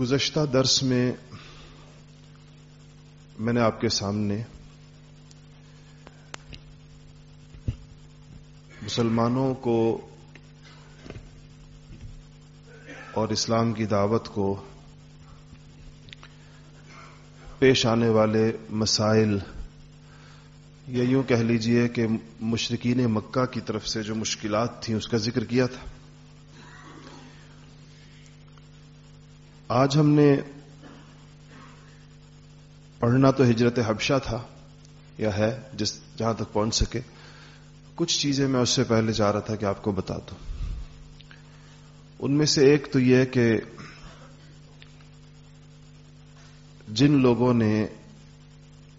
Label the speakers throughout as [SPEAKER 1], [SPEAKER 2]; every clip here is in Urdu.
[SPEAKER 1] گزشتہ درس میں میں نے آپ کے سامنے مسلمانوں کو اور اسلام کی دعوت کو پیش آنے والے مسائل یا یوں کہہ لیجیے کہ مشرقین مکہ کی طرف سے جو مشکلات تھیں اس کا ذکر کیا تھا۔ آج ہم نے پڑھنا تو ہجرت حبشہ تھا، یا ہے، جس جہاں تک پہنچ سکے۔ کچھ چیزیں میں اس سے پہلے چاہ رہا تھا کہ آپ کو بتا دوں۔ ان میں سے ایک تو یہ کہ جن لوگوں نے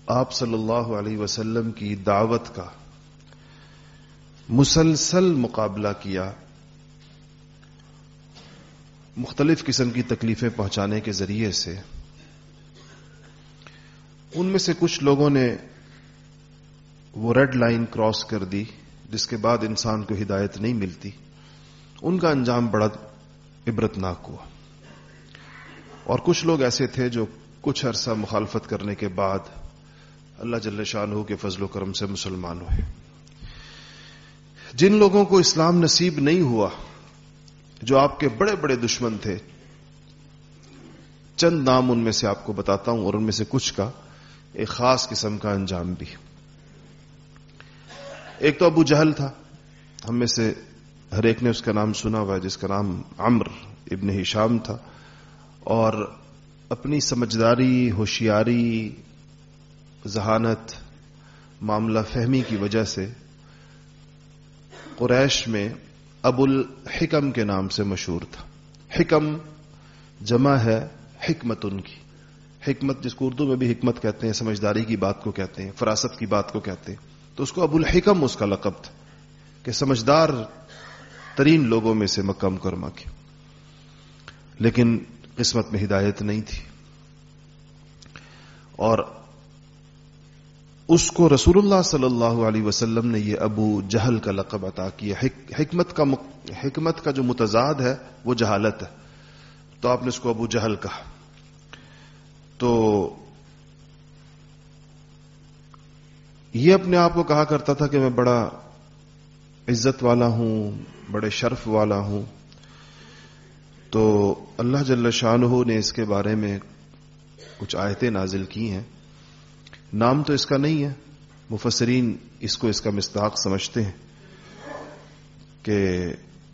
[SPEAKER 1] آپ صلی اللہ علیہ وسلم کی دعوت کا مسلسل مقابلہ کیا مختلف قسم کی تکلیفیں پہنچانے کے ذریعے سے ان میں سے کچھ لوگوں نے وہ ریڈ لائن کراس کر دی جس کے بعد انسان کو ہدایت نہیں ملتی۔ ان کا انجام بڑا عبرتناک ہوا۔ اور کچھ لوگ ایسے تھے جو کچھ عرصہ مخالفت کرنے کے بعد اللہ جل شاہ کے فضل و کرم سے مسلمان ہوئے۔ جن لوگوں کو اسلام نصیب نہیں ہوا جو آپ کے بڑے بڑے دشمن تھے۔ چند نام ان میں سے آپ کو بتاتا ہوں اور ان میں سے کچھ کا ایک خاص قسم کا انجام بھی۔ ایک تو ابو جہل تھا۔ ہم میں سے ہر ایک نے اس کا نام سنا ہوا ہے جس کا نام عمر ابن ہشام تھا۔ اور اپنی سمجھداری، ہوشیاری، ذہانت، معاملہ فہمی کی وجہ سے قریش میں ابو الحکم کے نام سے مشہور تھا۔ حکم جمع ہے حکمت ان کی۔ حکمت جس کو اردو میں بھی حکمت کہتے ہیں، سمجھداری کی بات کو کہتے ہیں، فراست کی بات کو کہتے ہیں۔ تو اس کو ابو الحکم، اس کا لقب تھا کہ سمجھدار ترین لوگوں میں سے مکہ مکرمہ کی لیکن قسمت میں ہدایت نہیں تھی۔ اور اس کو رسول اللہ صلی اللہ علیہ وسلم نے یہ ابو جہل کا لقب عطا کیا۔ حکمت کا حکمت کا جو متضاد ہے، وہ جہالت ہے۔ تو آپ نے اس کو ابو جہل کہا۔ تو یہ اپنے آپ کو کہا کرتا تھا کہ میں بڑا عزت والا ہوں، بڑے شرف والا ہوں۔ تو اللہ جل شاہ نے اس کے بارے میں کچھ آیتیں نازل کی ہیں۔ نام تو اس کا نہیں ہے۔ مفسرین اس کو اس کا مستاق سمجھتے ہیں کہ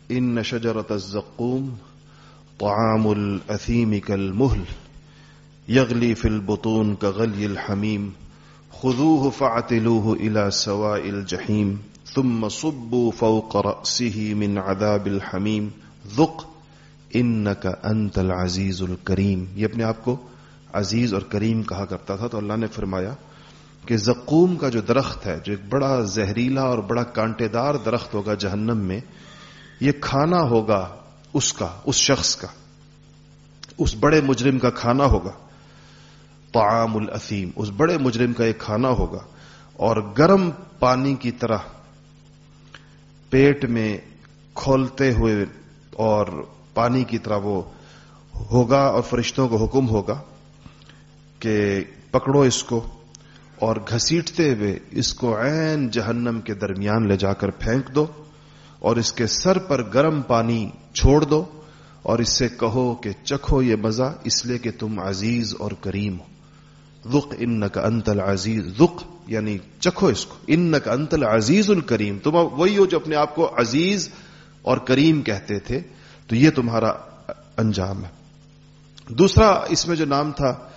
[SPEAKER 1] ان نشجرت الزقوم طعام الاثیم كالمهل يغلي في البطون كغلي الحميم خذوه فاعتلوه الى سواء الجحيم ثم صبوا فوق رأسه من عذاب الحميم ذق انك انت العزيز الكريم۔ یہ اپنے آپ کو عزیز اور کریم کہا کرتا تھا، تو اللہ نے فرمایا کہ زقوم کا جو درخت ہے، جو ایک بڑا زہریلا اور بڑا کانٹے دار درخت ہوگا جہنم میں، یہ کھانا ہوگا اس کا، اس شخص کا، اس بڑے مجرم کا کھانا ہوگا۔ طعام الاسیم، اس بڑے مجرم کا ایک کھانا ہوگا۔ اور گرم پانی کی طرح پیٹ میں کھولتے ہوئے اور پانی کی طرح وہ ہوگا اور فرشتوں کو حکم ہوگا۔ کہ پکڑو اس کو اور گھسیٹتے ہوئے اس کو عین جہنم کے درمیان لے جا کر پھینک دو اور اس کے سر پر گرم پانی چھوڑ دو اور اس سے کہو کہ چکھو یہ مزہ، اس لیے کہ تم عزیز اور کریم ہو۔ رخ ان کا انتل عزیز رخ یعنی چکھو اس کو۔ ان کا انتل عزیز الکریم۔ تم وہی ہو جو اپنے آپ کو عزیز اور کریم کہتے تھے۔ تو یہ تمہارا انجام ہے۔ دوسرا اس میں جو نام تھا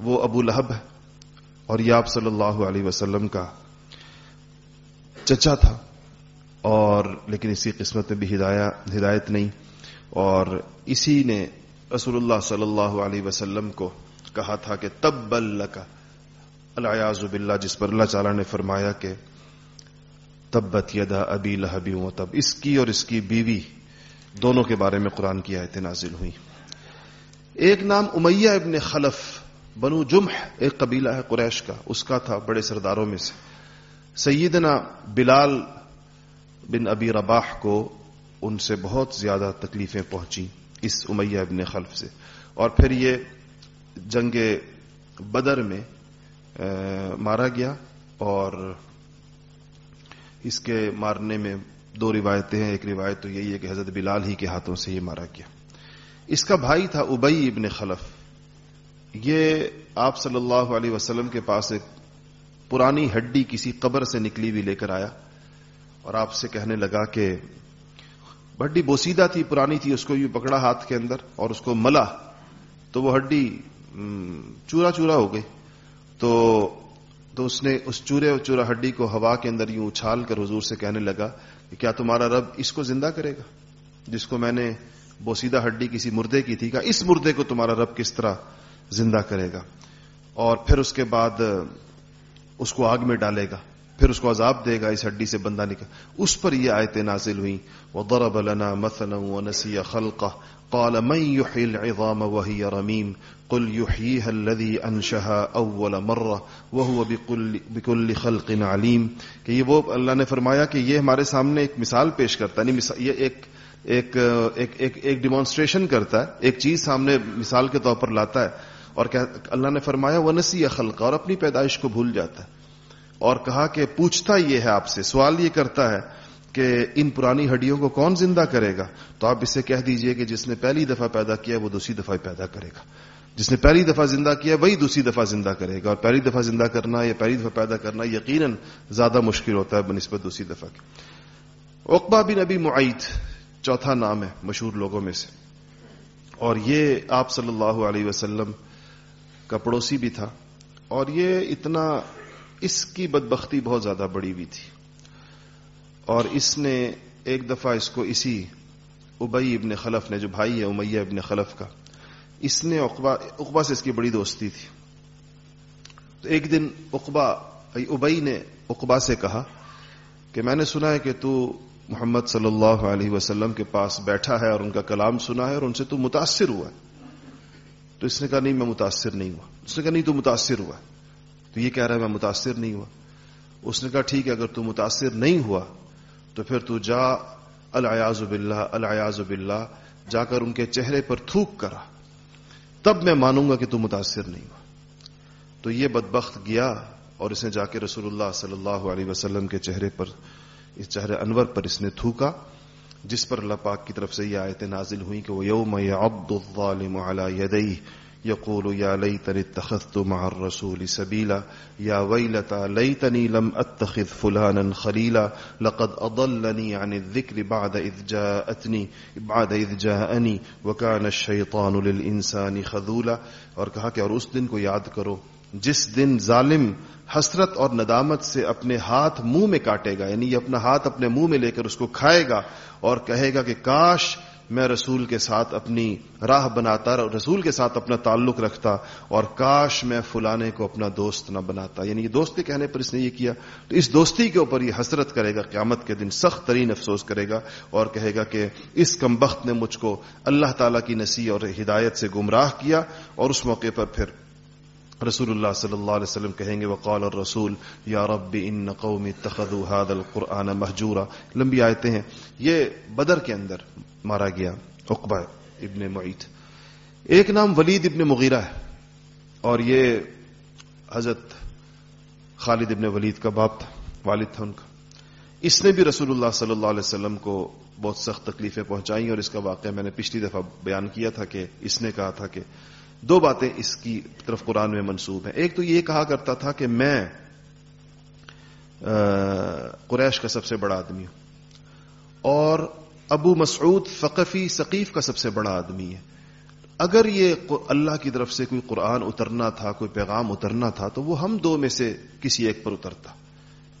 [SPEAKER 1] وہ ابو لہب ہے اور یہ آپ صلی اللہ علیہ وسلم کا چچا تھا اور لیکن اسی قسمت میں بھی ہدایت نہیں اور اسی نے رسول اللہ صلی اللہ علیہ وسلم کو کہا تھا کہ تب بل کا الیاز باللہ، جس پر اللہ تعالیٰ نے فرمایا کہ تبت یدا ابی لہبی و تب، اس کی اور اس کی بیوی دونوں کے بارے میں قرآن کی آیتیں نازل ہوئی ایک نام امیہ ابن خلف بنو جمح، ایک قبیلہ ہے قریش کا، اس کا تھا بڑے سرداروں میں سے۔ سیدنا بلال بن ابی رباح کو ان سے بہت زیادہ تکلیفیں پہنچی اس امیہ ابن خلف سے۔ اور پھر یہ جنگ بدر میں مارا گیا۔ اور اس کے مارنے میں دو روایتیں ہیں۔ ایک روایت تو یہی ہے کہ حضرت بلال ہی کے ہاتھوں سے یہ مارا گیا۔ اس کا بھائی تھا ابئی ابن خلف۔ یہ آپ صلی اللہ علیہ وسلم کے پاس ایک پرانی ہڈی کسی قبر سے نکلی ہوئی لے کر آیا اور آپ سے کہنے لگا کہ ہڈی بوسیدہ تھی، پرانی تھی، اس کو یوں پکڑا ہاتھ کے اندر اور اس کو ملا تو وہ ہڈی چورا چورا ہو گئی۔ تو تو اس نے اس چورے اور چورا ہڈی کو ہوا کے اندر یوں اچھال کر حضور سے کہنے لگا کہ کیا تمہارا رب اس کو زندہ کرے گا؟ جس کو میں نے بوسیدہ ہڈی کسی مردے کی تھی کہ اس مردے کو تمہارا رب کس طرح زندہ کرے گا اور پھر اس کے بعد اس کو آگ میں ڈالے گا پھر اس کو عذاب دے گا اس ہڈی سے بندہ نکل اس پر یہ آیتیں نازل ہوئی وہ درب لنا مثلا ونسی خلقہ قال من يحيي العظام وهي رميم؟ قل يحييها الذي انشها اول مره وهو بكل بكل خلق عليم۔ کہ یہ وہ اللہ نے فرمایا کہ یہ ہمارے سامنے ایک مثال پیش کرتا ہے یعنی یہ ایک ایک ایک ایک, ایک ڈیمانسٹریشن کرتا ہے ایک چیز سامنے مثال کے طور پر لاتا ہے۔ اور اللہ نے فرمایا وہ نسی خلق، اور اپنی پیدائش کو بھول جاتا ہے۔ اور کہا کہ پوچھتا یہ ہے آپ سے، سوال یہ کرتا ہے کہ ان پرانی ہڈیوں کو کون زندہ کرے گا؟ تو آپ اسے کہہ دیجیے کہ جس نے پہلی دفعہ پیدا کیا وہ دوسری دفعہ پیدا کرے گا۔ جس نے پہلی دفعہ زندہ کیا وہی دوسری دفعہ زندہ کرے گا۔ اور پہلی دفعہ زندہ کرنا یا پہلی دفعہ پیدا کرنا یقیناً زیادہ مشکل ہوتا ہے بنسبت دوسری دفعہ کی۔ اقبا بن ابی معیت چوتھا نام ہے مشہور لوگوں میں سے۔ اور یہ آپ صلی اللہ علیہ وسلم کا پڑوسی بھی تھا اور یہ اتنا اس کی بدبختی بہت زیادہ بڑی ہوئی تھی اور اس نے ایک دفعہ اس کو اسی ابئی ابن خلف نے، جو بھائی ہے امیہ ابن خلف کا، اس نے اقبا اقبا سے اس کی بڑی دوستی تھی۔ تو ایک دن اقبا ابئی نے اقبا سے کہا کہ میں نے سنا ہے کہ تو محمد صلی اللہ علیہ وسلم کے پاس بیٹھا ہے اور ان کا کلام سنا ہے اور ان سے تو متاثر ہوا ہے۔ تو اس نے کہا، نہیں، میں متاثر نہیں ہوا۔ اس نے کہا، نہیں، تو متاثر ہوا۔ تو یہ کہہ رہا ہے، میں متاثر نہیں ہوا۔ اس نے کہا، ٹھیک ہے، اگر تو متاثر نہیں ہوا، تو پھر تو جا الیاز باللہ الیاز باللہ، جا کر ان کے چہرے پر تھوک کرا۔ تب میں مانوں گا کہ تو متاثر نہیں ہوا۔ تو یہ بدبخت گیا اور اس نے جا کے رسول اللہ صلی اللہ علیہ وسلم کے چہرے پر، اس چہرے انور پر اس نے تھوکا۔ جس پر اللہ پاک کی طرف سے یہ آیتیں نازل ہوئی کہ وہ یوم عبد الظالم علی یدئی يقول يا ليتني اتخذت مع الرسول سبيلا يا ويلتى ليتني لم اتخذ فلانا خليلا لقد اضلني عن الذكر بعد اذ جاءتني بعد اذ جاءني وكان الشيطان للانسان خذولا۔ اور کہا کہ اور اس دن کو یاد کرو جس دن ظالم حسرت اور ندامت سے اپنے ہاتھ منہ میں کاٹے گا یعنی یہ اپنا ہاتھ اپنے منہ میں لے کر اس کو کھائے گا اور کہے گا کہ کاش میں رسول کے ساتھ اپنی راہ بناتا رسول کے ساتھ اپنا تعلق رکھتا اور کاش میں فلانے کو اپنا دوست نہ بناتا۔ یعنی یہ دوست کے کہنے پر اس نے یہ کیا۔ تو اس دوستی کے اوپر یہ حسرت کرے گا، قیامت کے دن سخت ترین افسوس کرے گا اور کہے گا کہ اس کم بخت نے مجھ کو اللہ تعالی کی نسی اور ہدایت سے گمراہ کیا اور اس موقع پر پھر رسول اللہ صلی اللہ علیہ وسلم کہیں گے، وقال اور رسول یا رب ان قومی هذا القرآن محجورا لمبی آیتیں ہیں. یہ بدر کے اندر مارا گیا اقبا ابن معیت. ایک نام ولید ابن مغیرہ ہے، اور یہ حضرت خالد ابن ولید کا باپ تھا، والد تھا ان کا. اس نے بھی رسول اللہ صلی اللہ علیہ وسلم کو بہت سخت تکلیفیں پہنچائیں، اور اس کا واقعہ میں نے پچھلی دفعہ بیان کیا تھا کہ اس نے کہا تھا کہ دو باتیں اس کی طرف قرآن میں منسوب ہیں۔ ایک تو یہ کہا کرتا تھا کہ میں قریش کا سب سے بڑا آدمی ہوں۔ اور ابو مسعود فقفی ثقیف کا سب سے بڑا آدمی ہے۔ اگر یہ اللہ کی طرف سے کوئی قرآن اترنا تھا، کوئی پیغام اترنا تھا، تو وہ ہم دو میں سے کسی ایک پر اترتا۔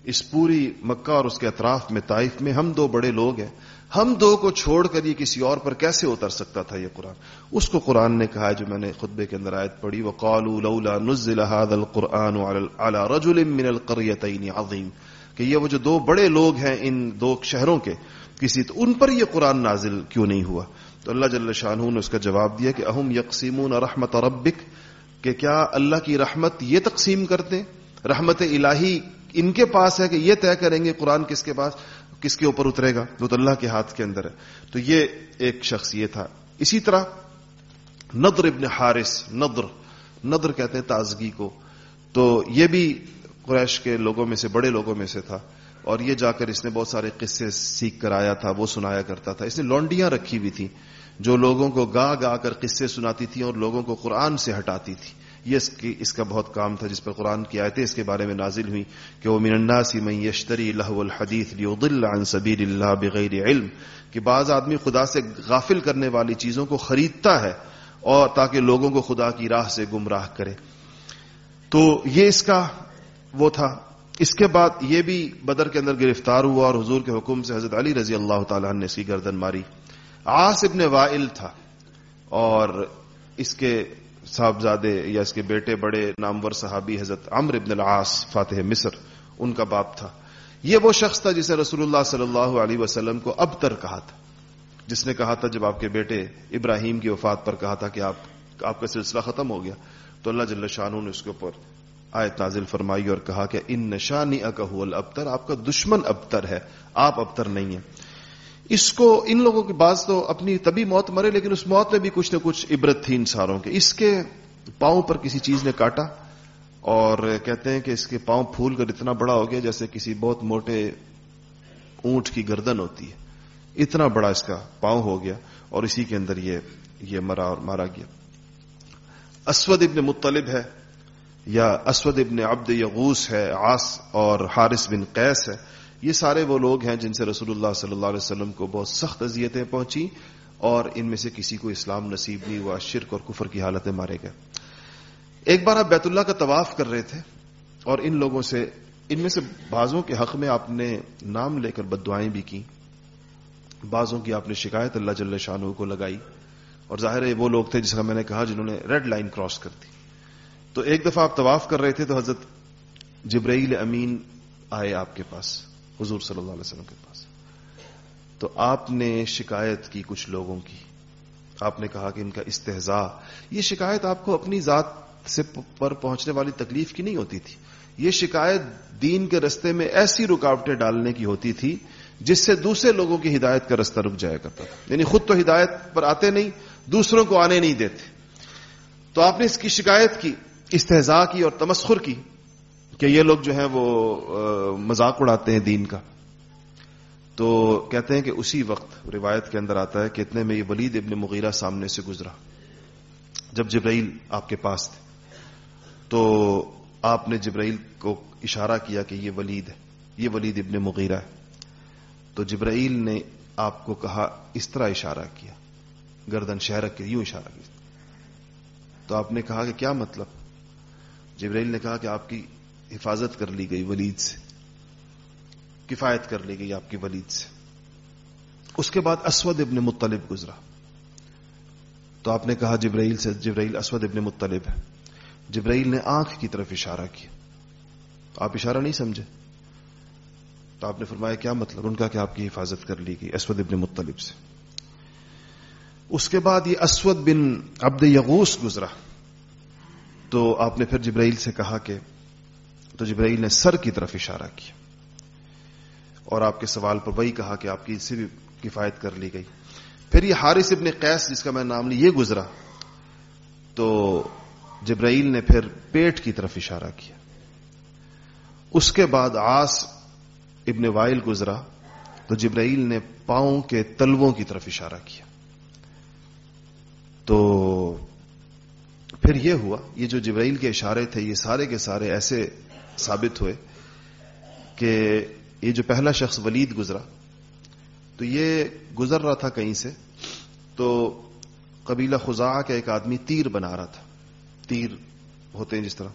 [SPEAKER 1] اس پوری مکہ اور اس کے اطراف میں، طائف میں ہم دو بڑے لوگ ہیں۔ ہم دو کو چھوڑ کر یہ کسی اور پر کیسے اتر سکتا تھا یہ قرآن؟ اس کو قرآن نے کہا جو میں نے خطبے کے اندر آیت پڑھی وہ قالو لولا نزل هذا القرآن على رجل من القريتين عظيم۔ کہ یہ وہ جو دو بڑے لوگ ہیں ان دو شہروں کے، کسی تو ان پر یہ قرآن نازل کیوں نہیں ہوا؟ تو اللہ جل شاہ نے اس کا جواب دیا کہ اہم یقسیمون رحمت ربک، کہ کیا اللہ کی رحمت یہ تقسیم کرتے رحمت الہی ان کے پاس ہے کہ یہ طے کریں گے قرآن کس کے پاس؟ کس کے اوپر اترے گا؟ وہ تو اللہ کے ہاتھ کے اندر ہے۔ تو یہ ایک شخص یہ تھا۔ اسی طرح ندر ابن حارث ندر ندر کہتے ہیں تازگی کو۔ تو یہ بھی قریش کے لوگوں میں سے، بڑے لوگوں میں سے تھا۔ اور یہ جا کر اس نے بہت سارے قصے سیکھ کر آیا تھا، وہ سنایا کرتا تھا۔ اس نے لونڈیاں رکھی ہوئی تھی جو لوگوں کو گا گا کر قصے سناتی تھیں اور لوگوں کو قرآن سے ہٹاتی تھی۔ یہ اس کی اس کا بہت کام تھا جس پر قرآن کی آیتیں اس کے بارے میں نازل ہوئی کہ وہ من الناس من یشتری لہو الحدیث لیضل عن سبیل اللہ بغیر علم، کہ بعض آدمی خدا سے غافل کرنے والی چیزوں کو خریدتا ہے اور تاکہ لوگوں کو خدا کی راہ سے گمراہ کرے۔ تو یہ اس کا وہ تھا۔ اس کے بعد یہ بھی بدر کے اندر گرفتار ہوا اور حضور کے حکم سے حضرت علی رضی اللہ تعالیٰ نے اس کی گردن ماری۔ آس ابن وائل تھا اور اس کے صاحبزادے یا اس کے بیٹے بڑے نامور صحابی حضرت عمر ابن العاص، فاتح مصر، ان کا باپ تھا۔ یہ وہ شخص تھا جسے رسول اللہ صلی اللہ علیہ وسلم کو اب تر کہا تھا۔ جس نے کہا تھا جب آپ کے بیٹے ابراہیم کی وفات پر کہا تھا کہ آپ آپ کا سلسلہ ختم ہو گیا، تو اللہ جل شاہ نے اس کے اوپر آیت نازل فرمائی اور کہا کہ ان نشانی اکہ الابتر، آپ کا دشمن ابتر ہے، آپ ابتر نہیں ہیں۔ اس کو ان لوگوں کے بعض تو اپنی تبھی موت مرے، لیکن اس موت میں بھی کچھ نہ کچھ عبرت تھی ان ساروں کے۔ اس کے پاؤں پر کسی چیز نے کاٹا اور کہتے ہیں کہ اس کے پاؤں پھول کر اتنا بڑا ہو گیا جیسے کسی بہت موٹے اونٹ کی گردن ہوتی ہے۔ اتنا بڑا اس کا پاؤں ہو گیا اور اسی کے اندر یہ یہ مرا اور مارا گیا۔ اسود ابن مطلب ہے یا اسود ابن عبد یغوس ہے آس اور حارث بن قیس ہے۔ یہ سارے وہ لوگ ہیں جن سے رسول اللہ صلی اللہ علیہ وسلم کو بہت سخت اذیتیں پہنچی اور ان میں سے کسی کو اسلام نصیب نہیں ہوا، شرک اور کفر کی حالتیں مارے گئے۔ ایک بار آپ بیت اللہ کا طواف کر رہے تھے اور ان لوگوں سے، ان میں سے بازوں کے حق میں آپ نے نام لے کر بد دعائیں بھی کی بازوں کی آپ نے شکایت اللہ جل شاہ کو لگائی اور ظاہر ہے وہ لوگ تھے جس کا میں نے کہا جنہوں نے ریڈ لائن کراس کر دی۔ تو ایک دفعہ آپ طواف کر رہے تھے تو حضرت جبرائیل امین آئے آپ کے پاس۔ حضور صلی اللہ علیہ وسلم کے پاس۔ تو آپ نے شکایت کی کچھ لوگوں کی؟ آپ نے کہا کہ ان کا استحضاء یہ شکایت آپ کو اپنی ذات سے پر پہنچنے والی تکلیف کی نہیں ہوتی تھی۔ یہ شکایت دین کے رستے میں ایسی رکاوٹیں ڈالنے کی ہوتی تھی جس سے دوسرے لوگوں کی ہدایت کا رستہ رک جایا کرتا تھا۔ یعنی خود تو ہدایت پر آتے نہیں، دوسروں کو آنے نہیں دیتے۔ تو آپ نے اس کی شکایت کی استحضاء کی اور تمسخر کی۔ کہ یہ لوگ جو ہیں وہ مذاق اڑاتے ہیں دین کا۔ تو کہتے ہیں کہ اسی وقت روایت کے اندر آتا ہے کہ اتنے میں یہ ولید ابن مغیرہ سامنے سے گزرا، جب جبرائیل آپ کے پاس تھے۔ تو آپ نے جبرائیل کو اشارہ کیا کہ یہ ولید ہے، یہ ولید ابن مغیرہ ہے۔ تو جبرائیل نے آپ کو کہا، اس طرح اشارہ کیا، گردن شہرک کے یوں اشارہ کیا۔ تو آپ نے کہا کہ کیا مطلب؟ جبرائیل نے کہا کہ آپ کی حفاظت کر لی گئی ولید سے۔ کفایت کر لی گئی آپ کی ولید سے۔ اس کے بعد اسود ابن مطلب گزرا۔ تو آپ نے کہا جبرائیل سے جبرائیل اسود ابن مطلب ہے۔ جبرائیل نے آنکھ کی طرف اشارہ کیا۔ آپ اشارہ نہیں سمجھے؟ تو آپ نے فرمایا کیا مطلب؟ ان کا کہ آپ کی حفاظت کر لی گئی اسود ابن مطلب سے۔ اس کے بعد یہ اسود بن عبد یغوس گزرا۔ تو آپ نے پھر جبرائیل سے کہا کہ تو جبرائیل نے سر کی طرف اشارہ کیا اور آپ کے سوال پر وہی کہا کہ آپ کی سے بھی کفایت کر لی گئی۔ پھر یہ حارث ابن قیس جس کا میں نام لی یہ گزرا۔ تو جبرائیل نے پھر پیٹ کی طرف اشارہ کیا۔ اس کے بعد آس ابن وائل گزرا تو جبرائیل نے پاؤں کے تلووں کی طرف اشارہ کیا۔ تو پھر یہ ہوا، یہ جو جبرائیل کے اشارے تھے، یہ سارے کے سارے ایسے ثابت ہوئے کہ یہ جو پہلا شخص ولید گزرا، تو یہ گزر رہا تھا کہیں سے، تو قبیلہ خزا کا ایک آدمی تیر بنا رہا تھا، تیر ہوتے ہیں جس طرح،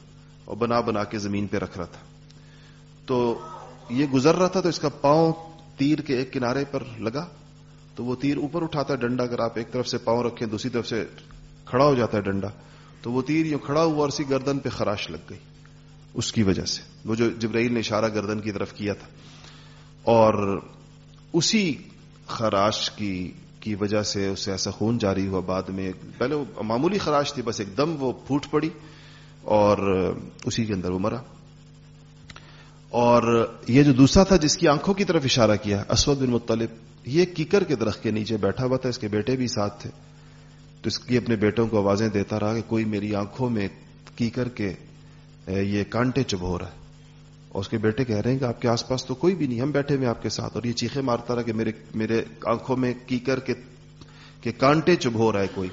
[SPEAKER 1] اور بنا بنا کے زمین پہ رکھ رہا تھا۔ تو یہ گزر رہا تھا تو اس کا پاؤں تیر کے ایک کنارے پر لگا، تو وہ تیر اوپر اٹھاتا ہے ڈنڈا، اگر آپ ایک طرف سے پاؤں رکھیں، دوسری طرف سے کھڑا ہو جاتا ہے ڈنڈا، تو وہ تیر یوں کھڑا ہوا اور اسی گردن پہ خراش لگ گئی۔ اس کی وجہ سے۔ وہ جو جبرائیل نے اشارہ گردن کی طرف کیا تھا۔ اور اسی خراش کی کی وجہ سے اسے ایسا خون جاری ہوا۔ بعد میں پہلے وہ معمولی خراش تھی، بس ایک دم وہ پھوٹ پڑی اور اسی کے اندر وہ مرا۔ اور یہ جو دوسرا تھا جس کی آنکھوں کی طرف اشارہ کیا، اسود بن مطلب یہ کیکر کے درخت کے نیچے بیٹھا ہوا تھا۔ اس کے بیٹے بھی ساتھ تھے۔ تو اس کی اپنے بیٹوں کو آوازیں دیتا رہا کہ کوئی میری آنکھوں میں کی کر کے یہ کانٹے چبھو رہا ہے۔ اور اس کے بیٹے کہہ رہے ہیں کہ آپ کے آس پاس تو کوئی بھی نہیں، ہم بیٹھے ہوئے آپ کے ساتھ۔ اور یہ چیخے مارتا رہا کہ میرے میرے آنکھوں میں کی کر کے کہ کانٹے چبھو رہا ہے کوئی۔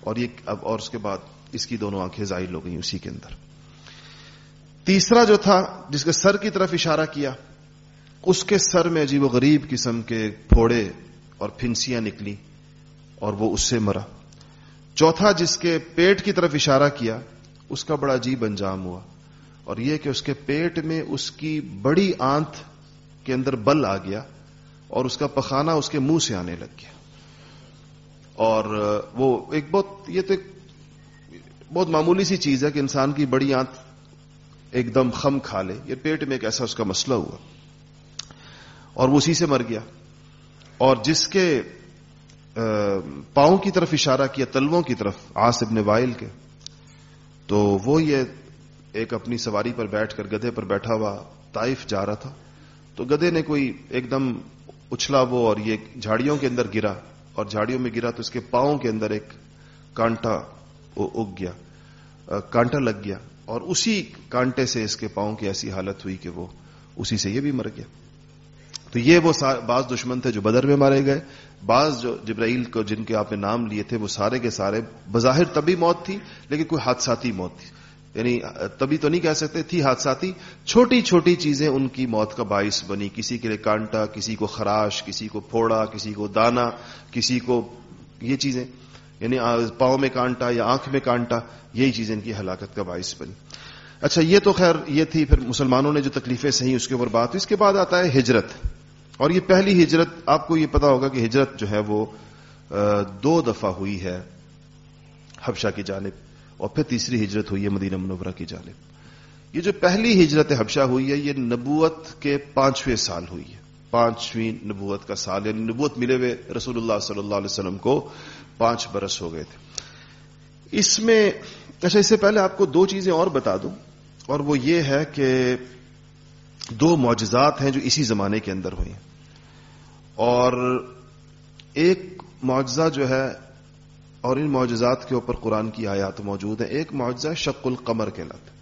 [SPEAKER 1] اور یہ اب، اور اس کے بعد اس کی دونوں آنکھیں زائل ہو گئی اسی کے اندر۔ تیسرا جو تھا، جس کے سر کی طرف اشارہ کیا، اس کے سر میں عجیب و غریب قسم کے پھوڑے اور پھنسیاں نکلی اور وہ اس سے مرا۔ چوتھا، جس کے پیٹ کی طرف اشارہ کیا اس کا بڑا عجیب انجام ہوا اور یہ کہ اس کے پیٹ میں اس کی بڑی آنت کے اندر بل آ گیا اور اس کا پخانا اس کے منہ سے آنے لگ گیا اور وہ ایک بہت یہ تو ایک بہت معمولی سی چیز ہے کہ انسان کی بڑی آنت ایک دم خم کھا لے، یہ پیٹ میں ایک ایسا اس کا مسئلہ ہوا اور وہ اسی سے مر گیا اور جس کے پاؤں کی طرف اشارہ کیا، تلووں کی طرف آس ابن وائل کے تو وہ یہ ایک اپنی سواری پر بیٹھ کر گدے پر بیٹھا ہوا طائف جا رہا تھا۔ تو گدے نے کوئی ایک دم اچھلا وہ اور یہ جھاڑیوں کے اندر گرا اور جھاڑیوں میں گرا تو اس کے پاؤں کے اندر ایک کانٹا اگ گیا کانٹا لگ گیا اور اسی کانٹے سے اس کے پاؤں کی ایسی حالت ہوئی کہ وہ اسی سے یہ بھی مر گیا۔ تو یہ وہ بعض دشمن تھے جو بدر میں مارے گئے۔ بعض جو جبرائیل کو جن کے آپ نے نام لیے تھے وہ سارے کے سارے بظاہر تبھی موت تھی، لیکن کوئی حادثاتی موت تھی۔ یعنی تبھی تو نہیں کہہ سکتے، تھی حادثاتی۔ چھوٹی چھوٹی چیزیں ان کی موت کا باعث بنی۔ کسی کے لیے کانٹا، کسی کو خراش، کسی کو پھوڑا، کسی کو دانا، کسی کو یہ چیزیں۔ یعنی پاؤں میں کانٹا یا آنکھ میں کانٹا، یہی چیزیں ان کی ہلاکت کا باعث بنی۔ اچھا یہ تو خیر، یہ تھی۔ پھر مسلمانوں نے جو تکلیفیں صحیح اس کے اوپر بات اس کے بعد آتا ہے ہجرت۔ اور یہ پہلی ہجرت، آپ کو یہ پتا ہوگا کہ ہجرت جو ہے وہ دو دفعہ ہوئی ہے حبشہ کی جانب اور پھر تیسری ہجرت ہوئی ہے مدینہ منورہ کی جانب۔ یہ جو پہلی ہجرت حبشہ ہوئی ہے، یہ نبوت کے پانچویں سال ہوئی ہے۔ پانچویں نبوت کا سال یعنی نبوت ملے ہوئے رسول اللہ صلی اللہ علیہ وسلم کو پانچ برس ہو گئے تھے۔ اس میں اچھا اس سے پہلے آپ کو دو چیزیں اور بتا دوں۔ اور وہ یہ ہے کہ دو معجزات ہیں جو اسی زمانے کے اندر ہوئی ہیں۔ اور ایک معجزہ جو ہے، اور ان معجزات کے اوپر قرآن کی آیات موجود ہیں۔ ایک معجزہ شق القمر کہلاتا ہے۔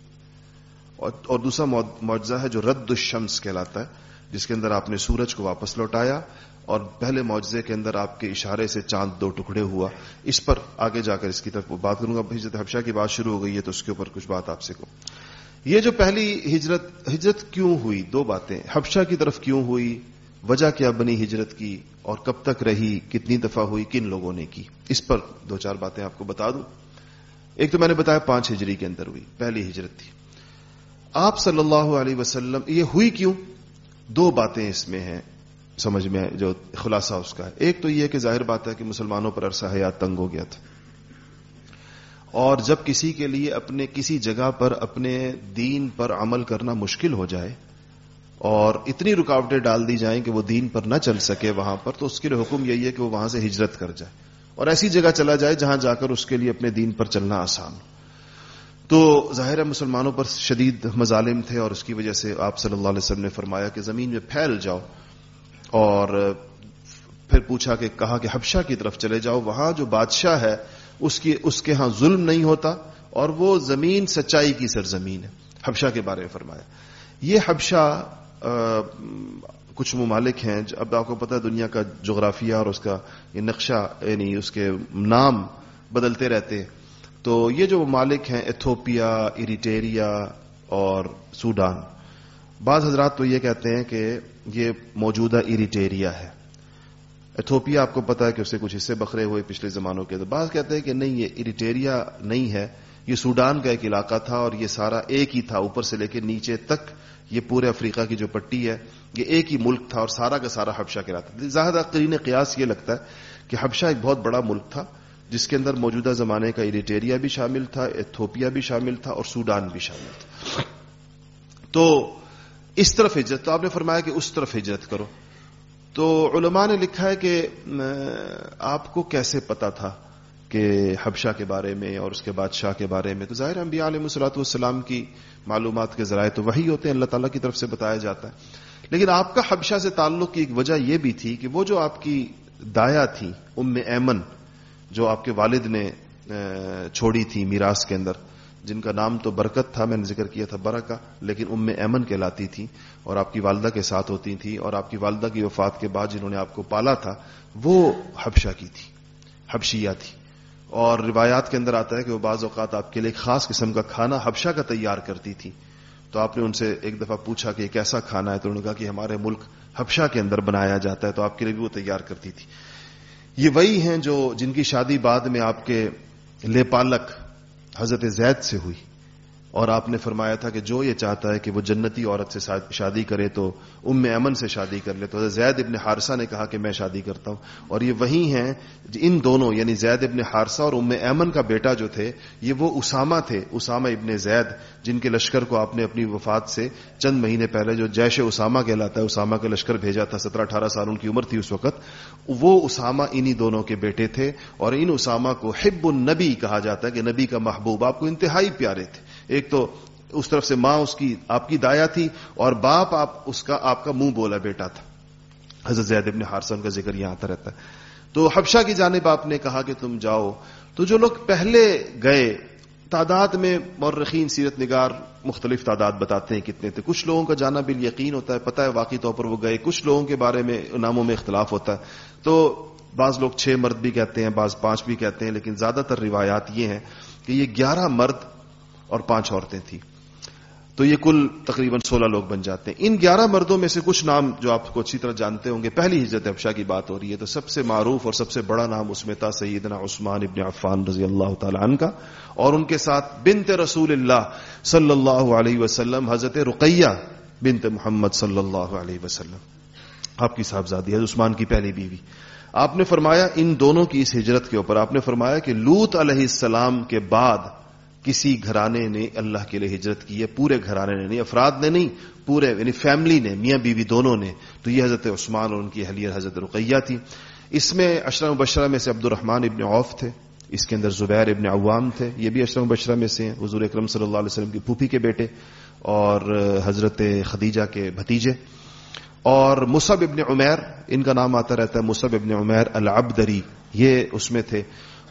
[SPEAKER 1] اور دوسرا معجزہ ہے جو رد الشمس کہلاتا ہے، جس کے اندر آپ نے سورج کو واپس لوٹایا، اور پہلے معجزے کے اندر آپ کے اشارے سے چاند دو ٹکڑے ہوا۔ اس پر آگے جا کر اس کی طرف بات کروں گا۔ ہجرت حبشہ کی بات شروع ہو گئی ہے، تو اس کے اوپر کچھ بات آپ سے کو یہ جو پہلی ہجرت ہجرت کیوں ہوئی؟ دو باتیں۔ حبشہ کی طرف کیوں ہوئی؟ وجہ کیا بنی ہجرت کی اور کب تک رہی، کتنی دفعہ ہوئی، کن لوگوں نے کی؟ اس پر دو چار باتیں آپ کو بتا دوں۔ ایک تو میں نے بتایا پانچ ہجری کے اندر ہوئی، پہلی ہجرت تھی۔ آپ صلی اللہ علیہ وسلم، یہ ہوئی کیوں؟ دو باتیں اس میں ہیں، سمجھ میں جو خلاصہ اس کا ہے۔ ایک تو یہ کہ ظاہر بات ہے کہ مسلمانوں پر عرصہ حیات تنگ ہو گیا تھا۔ اور جب کسی کے لیے اپنے کسی جگہ پر اپنے دین پر عمل کرنا مشکل ہو جائے اور اتنی رکاوٹیں ڈال دی جائیں کہ وہ دین پر نہ چل سکے وہاں پر، تو اس کے لیے حکم یہی ہے کہ وہ وہاں سے ہجرت کر جائے۔ اور ایسی جگہ چلا جائے جہاں جا کر اس کے لیے اپنے دین پر چلنا آسان ہو۔ تو ظاہر مسلمانوں پر شدید مظالم تھے اور اس کی وجہ سے آپ صلی اللہ علیہ وسلم نے فرمایا کہ زمین میں پھیل جاؤ۔ اور پھر پوچھا کہ کہا کہ حبشہ کی طرف چلے جاؤ، وہاں جو بادشاہ ہے، اس کی، اس کے ہاں ظلم نہیں ہوتا اور وہ زمین سچائی کی سرزمین ہے۔ حبشہ کے بارے میں فرمایا۔ یہ حبشہ کچھ ممالک ہیں اب آپ کو پتا ہے دنیا کا جغرافیہ اور اس کا یہ نقشہ یعنی اس کے نام بدلتے رہتے ہیں۔ تو یہ جو ممالک ہیں، ایتھوپیا اریٹیریا اور سوڈان، بعض حضرات تو یہ کہتے ہیں کہ یہ موجودہ اریٹیریا ہے۔ ایتھوپیا آپ کو پتا ہے کہ اس سے کچھ حصے بکھرے ہوئے پچھلے زمانوں کے، تو بعض کہتے ہیں کہ نہیں، یہ اریٹیریا نہیں ہے۔ یہ سوڈان کا ایک علاقہ تھا اور یہ سارا ایک ہی تھا، اوپر سے لے کے نیچے تک یہ پورے افریقہ کی جو پٹی ہے، یہ ایک ہی ملک تھا اور سارا کا سارا حبشہ کہلاتا تھا زیادہ قرین قیاس یہ لگتا ہے کہ حبشہ ایک بہت بڑا ملک تھا، جس کے اندر موجودہ زمانے کا اریٹیریا بھی شامل تھا، ایتھوپیا بھی شامل تھا اور سوڈان بھی شامل تھا۔ تو اس طرف ہجرت، تو آپ نے فرمایا کہ اس طرف ہجرت کرو۔ تو علماء نے لکھا ہے کہ آپ کو کیسے پتا تھا کہ حبشہ کے بارے میں اور اس کے بادشاہ کے بارے میں تو ظاہر انبیاء علیہ مسلاط والسلام کی معلومات کے ذرائع تو وہی ہوتے ہیں، اللہ تعالیٰ کی طرف سے بتایا جاتا ہے۔ لیکن آپ کا حبشہ سے تعلق کی ایک وجہ یہ بھی تھی کہ وہ جو آپ کی دایا تھی، ام ایمن، جو آپ کے والد نے چھوڑی تھی میراث کے اندر، جن کا نام تو برکت تھا، میں نے ذکر کیا تھا برکا لیکن ام ایمن کہلاتی تھی اور آپ کی والدہ کے ساتھ ہوتی تھی اور آپ کی والدہ کی وفات کے بعد جنہوں نے آپ کو پالا تھا، وہ حبشہ کی تھی، حبشیہ تھی۔ اور روایات کے اندر آتا ہے کہ وہ بعض اوقات آپ کے لیے ایک خاص قسم کا کھانا حبشہ کا تیار کرتی تھی۔ تو آپ نے ان سے ایک دفعہ پوچھا کہ یہ کیسا کھانا ہے؟ تو انہوں نے کہا کہ ہمارے ملک حبشہ کے اندر بنایا جاتا ہے، تو آپ کے لیے بھی وہ تیار کرتی تھی۔ یہ وہی ہیں جو جن کی شادی بعد میں آپ کے لے پالک حضرت زید سے ہوئی۔ اور آپ نے فرمایا تھا کہ جو یہ چاہتا ہے کہ وہ جنتی عورت سے شادی کرے تو ام امن سے شادی کر لے تو زید ابن حارثہ نے کہا کہ میں شادی کرتا ہوں۔ اور یہ وہی ہیں جی، ان دونوں یعنی زید ابن حارثہ اور ام ایمن کا بیٹا جو تھے، یہ وہ اسامہ تھے، اسامہ ابن زید، جن کے لشکر کو آپ نے اپنی وفات سے چند مہینے پہلے جو جیش اسامہ کہلاتا ہے، اسامہ کا لشکر بھیجا تھا، سترہ اٹھارہ سال ان کی عمر تھی اس وقت۔ وہ اسامہ انہی دونوں کے بیٹے تھے اور ان اسامہ کو حب النبی کہا جاتا ہے کہ نبی کا محبوب، آپ کو انتہائی پیارے تھے۔ ایک تو اس طرف سے ماں اس کی، آپ کی دایا تھی اور باپ آپ اس کا، آپ کا منہ بولا بیٹا تھا۔ حضرت زید ابن حارسن کا ذکر یہاں آتا رہتا ہے۔ تو حبشہ کی جانب آپ نے کہا کہ تم جاؤ۔ تو جو لوگ پہلے گئے، تعداد میں مورخین، سیرت نگار مختلف تعداد بتاتے ہیں کتنے تھے۔ کچھ لوگوں کا جانا بال یقین ہوتا ہے، پتہ ہے واقعی طور پر وہ گئے۔ کچھ لوگوں کے بارے میں ناموں میں اختلاف ہوتا ہے۔ تو بعض لوگ چھ مرد بھی کہتے ہیں، بعض پانچ بھی کہتے ہیں، لیکن زیادہ تر روایات یہ ہیں کہ یہ گیارہ مرد اور پانچ عورتیں تھیں۔ تو یہ کل تقریباً سولہ لوگ بن جاتے ہیں۔ ان گیارہ مردوں میں سے کچھ نام جو آپ کو اچھی طرح جانتے ہوں گے، پہلی ہجرت ابشا کی بات ہو رہی ہے۔ تو سب سے معروف اور سب سے بڑا نام اس میں تھا سیدنا عثمان ابن عفان رضی اللہ تعالی عنہ کا۔ اور ان کے ساتھ بنت رسول اللہ صلی اللہ علیہ وسلم، حضرت رقیہ بنت محمد صلی اللہ علیہ وسلم۔ آپ کی صاحبزادی ہے عثمان کی پہلی بیوی۔ آپ نے فرمایا ان دونوں کی اس ہجرت کے اوپر، آپ نے فرمایا کہ لوت علیہ السلام کے بعد کسی گھرانے نے اللہ کے لیے ہجرت کی ہے، پورے گھرانے نے نہیں، افراد نے نہیں، پورے یعنی فیملی نے، میاں بیوی دونوں نے۔ تو یہ حضرت عثمان اور ان کی اہلیہ حضرت رقیہ تھی۔ اس میں اشرم بشرہ میں سے عبد الرحمان ابن عوف تھے۔ اس کے اندر زبیر ابن عوام تھے۔ یہ بھی اشرم بشرہ میں سے ہیں۔ حضور اکرم صلی اللہ علیہ وسلم کی پھوپھی کے بیٹے اور حضرت خدیجہ کے بھتیجے۔ اور مصب ابن عمیر، ان کا نام آتا رہتا ہے مصب ابن عمیر العبدری۔ یہ اس میں تھے۔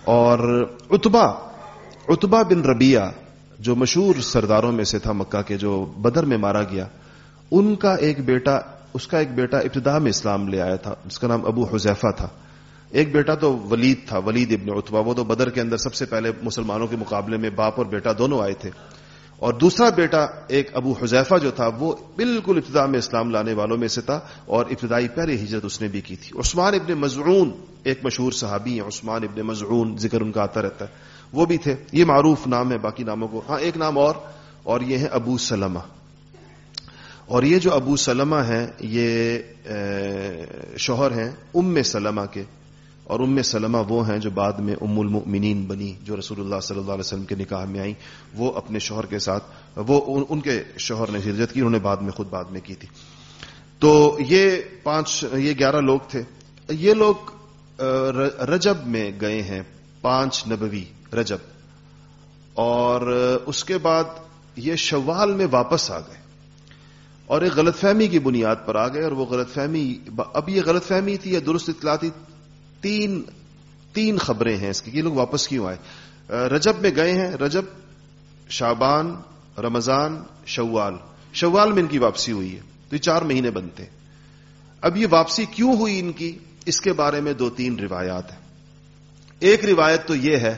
[SPEAKER 1] اور اتبا اتبا بن ربیہ جو مشہور سرداروں میں سے تھا مکہ کے، جو بدر میں مارا گیا، ان کا ایک بیٹا، اس کا ایک بیٹا ابتدا میں اسلام لے آیا تھا جس کا نام ابو حذیفہ تھا۔ ایک بیٹا تو ولید تھا، ولید ابن اتبا وہ تو بدر کے اندر سب سے پہلے مسلمانوں کے مقابلے میں باپ اور بیٹا دونوں آئے تھے۔ اور دوسرا بیٹا ایک ابو حذیفہ جو تھا، وہ بالکل ابتدا میں اسلام لانے والوں میں سے تھا اور ابتدائی پہلے ہجرت اس نے بھی کی تھی۔ عثمان ابن مزعون ایک مشہور صحابی ہیں، عثمان ابن مزعون ذکر ان کا آتا رہتا ہے۔ وہ بھی تھے۔ یہ معروف نام ہے، باقی ناموں کو۔ ہاں ایک نام اور اور یہ ہے ابو سلمہ۔ اور یہ جو ابو سلمہ ہیں، یہ شوہر ہیں، ام سلمہ کے۔ اور ام سلمہ وہ ہیں جو بعد میں ام المؤمنین بنی، جو رسول اللہ صلی اللہ علیہ وسلم کے نکاح میں آئیں، وہ اپنے شوہر کے ساتھ، وہ ان کے شوہر نے ہجرت کی، انہوں نے بعد میں خود بعد میں کی تھی۔ تو یہ پانچ یہ گیارہ لوگ تھے۔ یہ لوگ رجب میں گئے ہیں، پانچ نبوی رجب۔ اور اس کے بعد یہ شوال میں واپس آ گئے۔ اور ایک غلط فہمی کی بنیاد پر آ گئے اور وہ غلط فہمی اب یہ غلط فہمی تھی یا درست اطلاع تھی تین تین خبریں ہیں اس کی، یہ لوگ واپس کیوں آئے؟ رجب میں گئے ہیں، رجب شابان رمضان، شوال۔ شوال میں ان کی واپسی ہوئی ہے، تو یہ چار مہینے بنتے ہیں۔ اب یہ واپسی کیوں ہوئی ان کی؟ اس کے بارے میں دو تین روایات ہیں۔ ایک روایت تو یہ ہے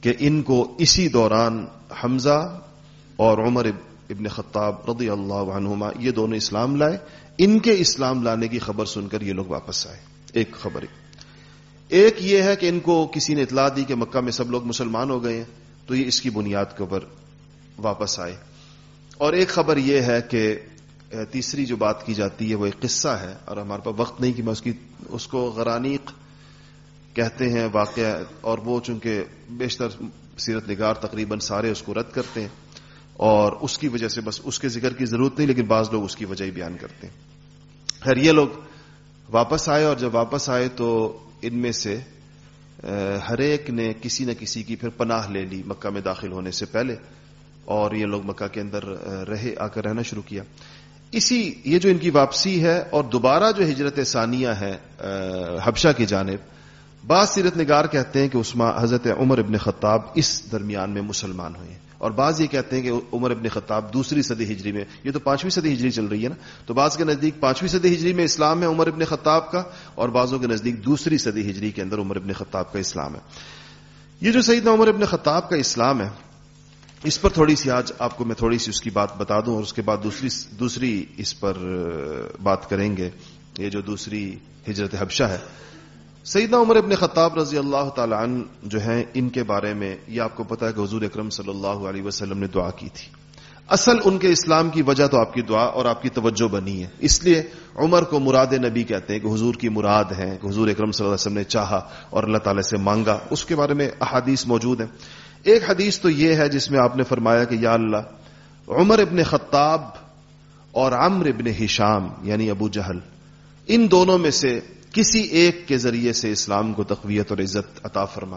[SPEAKER 1] کہ ان کو اسی دوران حمزہ اور عمر ابن خطاب رضی اللہ عنہما یہ دونوں اسلام لائے۔ ان کے اسلام لانے کی خبر سن کر یہ لوگ واپس آئے۔ ایک خبر ایک یہ ہے کہ ان کو کسی نے اطلاع دی کہ مکہ میں سب لوگ مسلمان ہو گئے ہیں، تو یہ اس کی بنیاد کے اوپر واپس آئے۔ اور ایک خبر یہ ہے کہ تیسری جو بات کی جاتی ہے، وہ ایک قصہ ہے، اور ہمارے پاس وقت نہیں کہ میں اس کی، اس کو غرانیق کہتے ہیں، واقعہ، اور وہ چونکہ بیشتر سیرت نگار تقریباً سارے اس کو رد کرتے ہیں، اور اس کی وجہ سے بس اس کے ذکر کی ضرورت نہیں، لیکن بعض لوگ اس کی وجہ ہی بیان کرتے ہیں۔ خیر، یہ لوگ واپس آئے، اور جب واپس آئے تو ان میں سے ہر ایک نے کسی نہ کسی کی پھر پناہ لے لی مکہ میں داخل ہونے سے پہلے اور یہ لوگ مکہ کے اندر رہے، آ کر رہنا شروع کیا۔ اسی، یہ جو ان کی واپسی ہے اور دوبارہ جو ہجرت ثانیہ ہے حبشہ کی جانب بعض سیرت نگار کہتے ہیں کہ عثمان حضرت عمر ابن خطاب اس درمیان میں مسلمان ہوئے اور بعض یہ کہتے ہیں کہ عمر ابن خطاب دوسری صدی ہجری میں، یہ تو پانچویں صدی ہجری چل رہی ہے نا؟ تو بعض کے نزدیک پانچویں صدی ہجری میں اسلام ہے عمر ابن خطاب کا، اور بعضوں کے نزدیک دوسری صدی ہجری کے اندر عمر ابن خطاب کا اسلام ہے۔ یہ جو سیدنا عمر ابن خطاب کا اسلام ہے، اس پر تھوڑی سی آج آپ کو میں تھوڑی سی اس کی بات بتا دوں، اور اس کے بعد دوسری دوسری اس پر بات کریں گے۔ یہ جو دوسری ہجرت حبشہ ہے سیدنا عمر ابن خطاب رضی اللہ تعالی عنہ جو ہیں، ان کے بارے میں یہ آپ کو پتا ہے کہ حضور اکرم صلی اللہ علیہ وسلم نے دعا کی تھی۔ اصل ان کے اسلام کی وجہ تو آپ کی دعا اور آپ کی توجہ بنی ہے۔ اس لیے عمر کو مراد نبی کہتے ہیں کہ حضور کی مراد ہے کہ حضور اکرم صلی اللہ علیہ وسلم نے چاہا اور اللہ تعالی سے مانگا۔ اس کے بارے میں احادیث موجود ہیں۔ ایک حدیث تو یہ ہے جس میں آپ نے فرمایا کہ یا اللہ، عمر ابن خطاب اور عمر ابن ہشام یعنی ابو جہل، ان دونوں میں سے کسی ایک کے ذریعے سے اسلام کو تقویت اور عزت عطا فرما۔